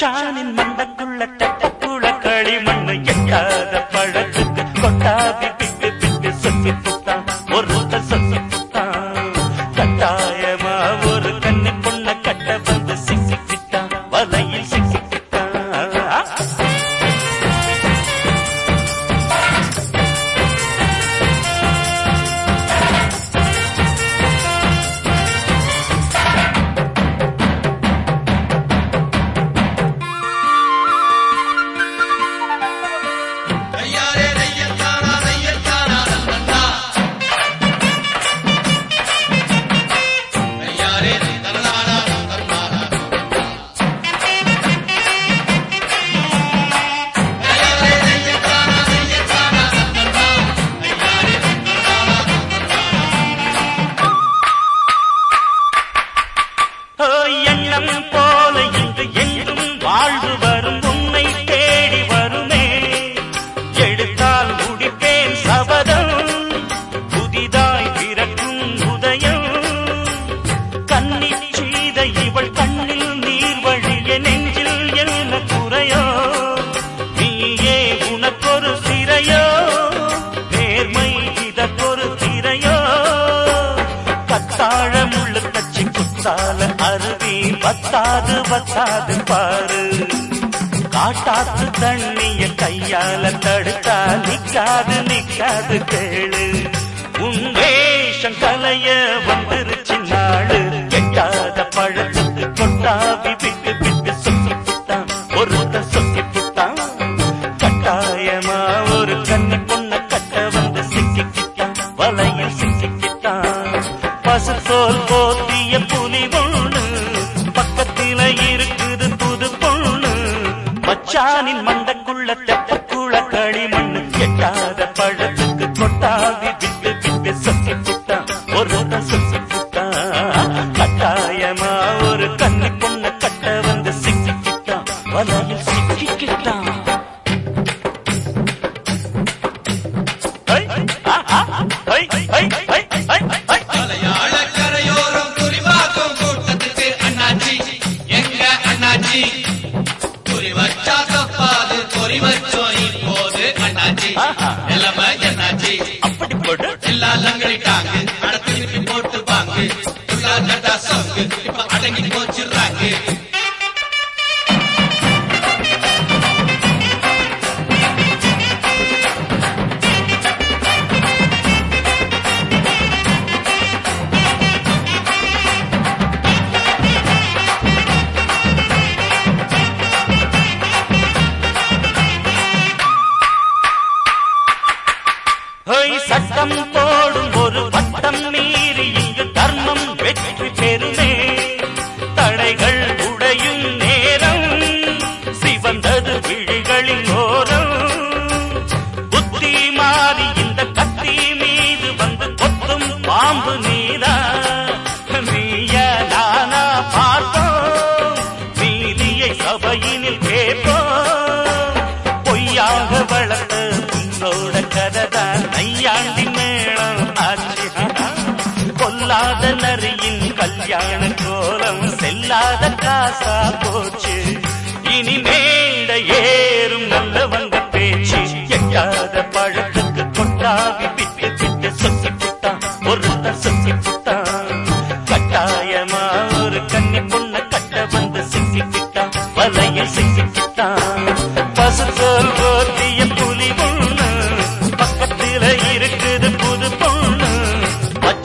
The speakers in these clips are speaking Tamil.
shining எண்ணம் போல இன்று காத்தால அருவி பத்தாது பத்தாது பாரு. காட்டாத்து தண்ணிய கையால தடுத்தா நிக்காது நிக்காது கேளு. உன் வேஷம் கலையவன் மண்ணின் மந்த குள்ள தெட்ட குள களிமண் பழத்துக்கு கொட்டாவி गुड जिला लंगड़ी टांगे अड़तीस की मोट बांगे तुला जटा சட்டம் போடும் ஒரு பட்டம் மீறி இங்கு தர்மம் வெற்றி பெறுமே. தடைகள் உடையும் நேரம் சிவந்தது விழிகளின் காதலரியின் கல்யாண கோலம் செல்லாத காசா போச்சு. இனி மேடையே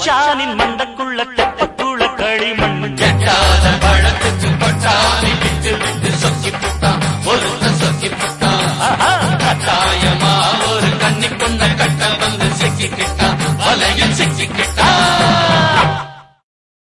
மச்சானின் மண்டக்குள்ள கட்டுக்குள்ள களிமண்